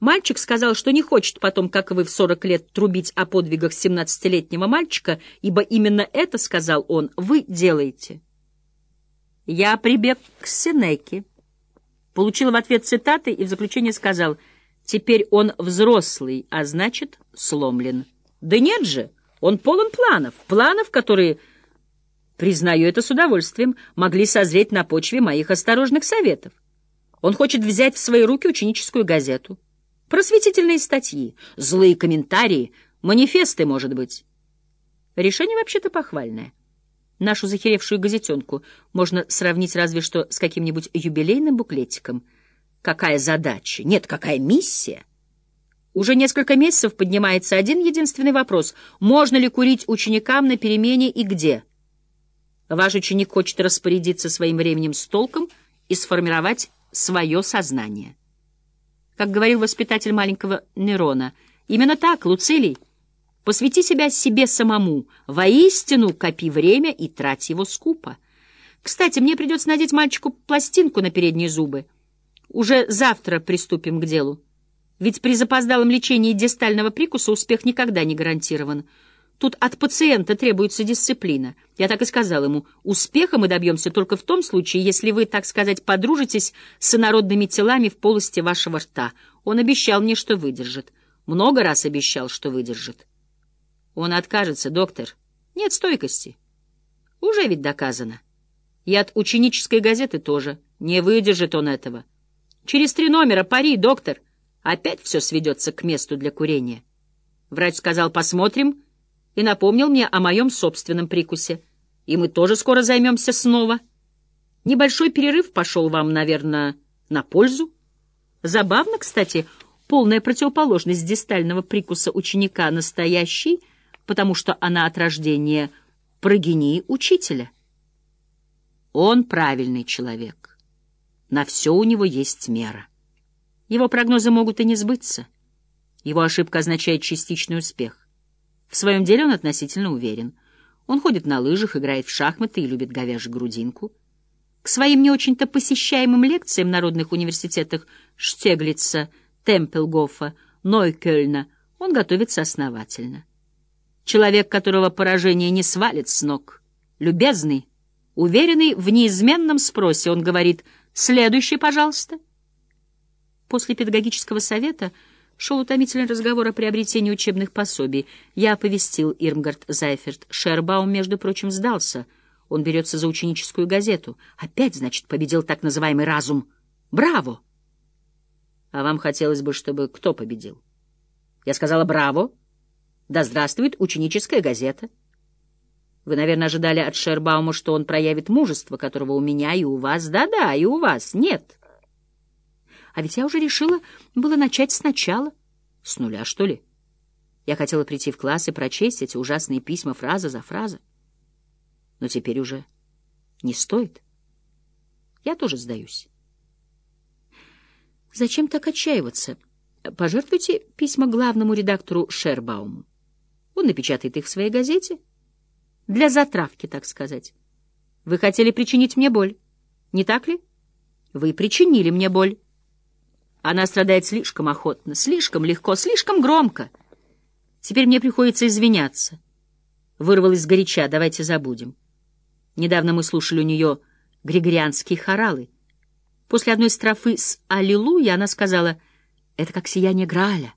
Мальчик сказал, что не хочет потом, как вы в сорок лет, трубить о подвигах семнадцатилетнего мальчика, ибо именно это, сказал он, вы делаете. Я прибег к Сенеке, получил в ответ цитаты и в заключение сказал, теперь он взрослый, а значит, сломлен. Да нет же, он полон планов, планов, которые, признаю это с удовольствием, могли созреть на почве моих осторожных советов. Он хочет взять в свои руки ученическую газету. Просветительные статьи, злые комментарии, манифесты, может быть. Решение вообще-то похвальное. Нашу захеревшую газетенку можно сравнить разве что с каким-нибудь юбилейным буклетиком. Какая задача? Нет, какая миссия? Уже несколько месяцев поднимается один единственный вопрос. Можно ли курить ученикам на перемене и где? Ваш ученик хочет распорядиться своим временем с толком и сформировать свое сознание. Как говорил воспитатель маленького Нерона, именно так, Луцилий, посвяти себя себе самому, воистину копи время и трать его скупо. Кстати, мне придется надеть мальчику пластинку на передние зубы. Уже завтра приступим к делу. Ведь при запоздалом лечении дистального прикуса успех никогда не гарантирован. Тут от пациента требуется дисциплина. Я так и сказал ему, успеха мы добьемся только в том случае, если вы, так сказать, подружитесь с инородными телами в полости вашего рта. Он обещал мне, что выдержит. Много раз обещал, что выдержит. Он откажется, доктор. Нет стойкости. Уже ведь доказано. И от ученической газеты тоже. Не выдержит он этого. Через три номера пари, доктор. Опять все сведется к месту для курения. Врач сказал, посмотрим, и напомнил мне о моем собственном прикусе. И мы тоже скоро займемся снова. Небольшой перерыв пошел вам, наверное, на пользу. Забавно, кстати, полная противоположность дистального прикуса ученика настоящий, потому что она от рождения прогении учителя. Он правильный человек. На все у него есть мера. Его прогнозы могут и не сбыться. Его ошибка означает частичный успех. В своем деле он относительно уверен. Он ходит на лыжах, играет в шахматы и любит говяжью грудинку. К своим не очень-то посещаемым лекциям в народных университетах Штеглица, Темпелгофа, Нойкёльна он готовится основательно. Человек, которого поражение не свалит с ног, любезный, уверенный в неизменном спросе, он говорит «Следующий, пожалуйста». После педагогического совета шел утомительный разговор о приобретении учебных пособий. Я оповестил Ирмгард Зайферт. Шербаум, между прочим, сдался. Он берется за ученическую газету. Опять, значит, победил так называемый разум. Браво! А вам хотелось бы, чтобы кто победил? Я сказала «Браво!» Да здравствует ученическая газета. Вы, наверное, ожидали от Шербаума, что он проявит мужество, которого у меня и у вас. Да-да, и у вас нет. А ведь я уже решила было начать сначала. С нуля, что ли? Я хотела прийти в класс и прочесть эти ужасные письма фраза за фразой. Но теперь уже не стоит. Я тоже сдаюсь. Зачем так отчаиваться? Пожертвуйте письма главному редактору Шербауму. Он напечатает их в своей газете. Для затравки, так сказать. Вы хотели причинить мне боль, не так ли? Вы причинили мне боль. Она страдает слишком охотно, слишком легко, слишком громко. Теперь мне приходится извиняться. Вырвалась горяча, давайте забудем. Недавно мы слушали у нее григорианские хоралы. После одной строфы с «Аллилуйя» она сказала, «Это как сияние Грааля».